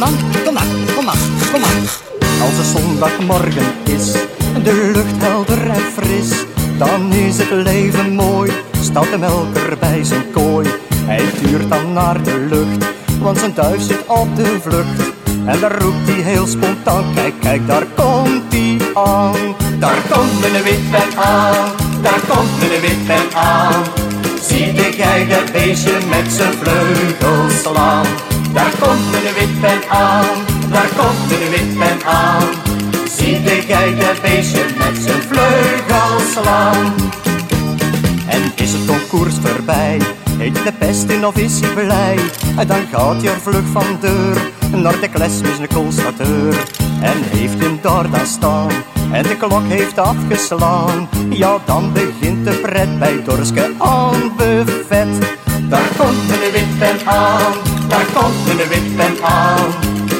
Kom aan, kom kom aan, kom aan. Als het zondagmorgen is, de lucht helder en fris, dan is het leven mooi. Staat de melker bij zijn kooi, hij tuurt dan naar de lucht, want zijn duif zit op de vlucht. En daar roept hij heel spontaan, kijk, kijk, daar komt hij aan. Daar komt een witpen aan, daar komt een witpen aan. Zie jij dat beestje met zijn vleugels slaan? Daar komt een witpen aan, daar komt een witpen aan. Zie jij dat beestje met zijn vleugels slaan? En is het concours voorbij, heet de pest in of is hij blij? En dan gaat hij vlug van deur naar de kles met een constateur. En heeft hem daar dan staan en de klok heeft afgeslaan. Ja, dan begint de pret bij Dorske aan buffet. Daar komt een witpen aan, daar komt een witpen aan.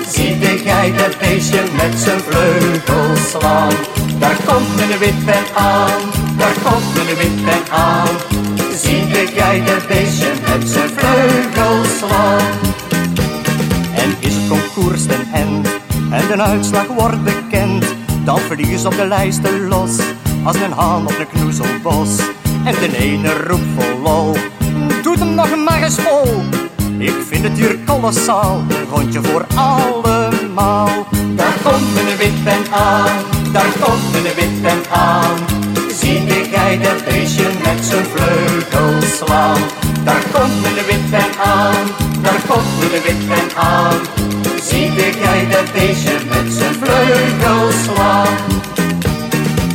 Zie jij dat beestje met zijn vleugels slaan? Daar komt een witpen aan, daar komt een witpen aan. Zie jij dat beestje met zijn vleugels slaan? En is het concours ten end en de uitslag wordt bekend, dan ze op de lijsten los als een haan op een knoezelbos. En de ene roept vol lol, doe hem nog maar eens vol. Ik vind het hier kolossaal, een rondje voor allemaal. Daar komt een witpen aan, daar komt een witpen aan. Zie jij dat beestje met zijn vleugels slaan? Daar komt een witpen aan, daar komt een witpen aan. Zie jij dat beestje met zijn vleugels slaan?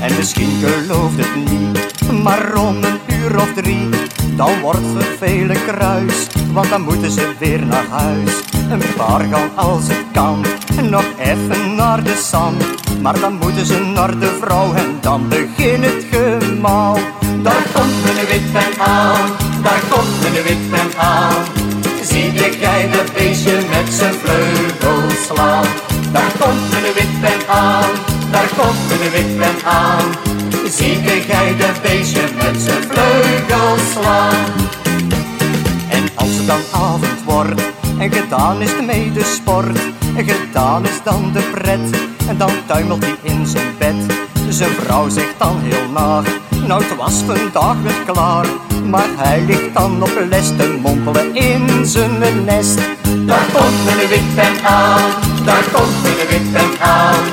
En misschien gelooft het niet, maar om een uur of drie, dan wordt vervelend kruis, want dan moeten ze weer naar huis. Een paar gaan als het kan, nog even naar de zand, maar dan moeten ze naar de vrouw en dan begint het gemaal. Daar komt een witpen aan, daar komt een witpen aan. Zie jij dat beestje met zijn vleugels slaan? Daar komt een witpen aan, daar komt een witpen aan. Zie jij dat beestje gedaan is de medesport, en gedaan is dan de pret, en dan tuimelt hij in zijn bed. Zijn vrouw zegt dan heel naag, nou het was vandaag weer klaar, maar hij ligt dan op les te mompelen in zijn nest. Daar komt een witpen aan, daar komt een witpen aan.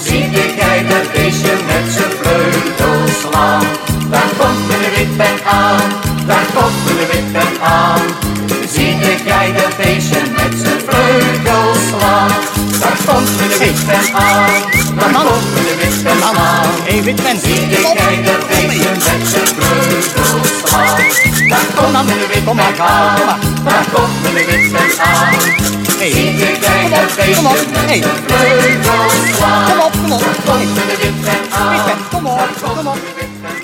Zie jij dat aan, daar komt een witpen aan. Hé, witpen, Zie jij dat beestje met zijn vleugels slaan? Daar komt een witpen aan, daar komt een witpen aan. Zie jij kom op, kom op, met hé. zijn vleugels slaan? Kom op, kom op. Daar komt aan. Kom op, kom op.